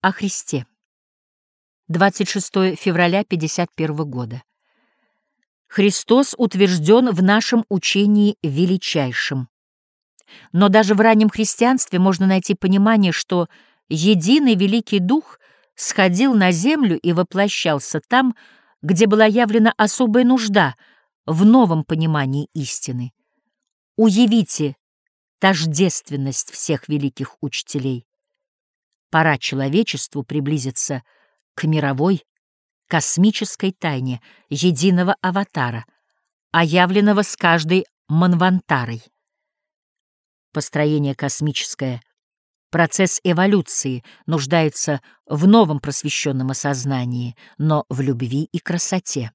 О Христе. 26 февраля 51 года. Христос утвержден в нашем учении величайшим. Но даже в раннем христианстве можно найти понимание, что единый Великий Дух сходил на землю и воплощался там, где была явлена особая нужда в новом понимании истины. Уявите тождественность всех великих учителей. Пора человечеству приблизиться к мировой космической тайне единого аватара, оявленного с каждой манвантарой. Построение космическое, процесс эволюции нуждается в новом просвещенном осознании, но в любви и красоте.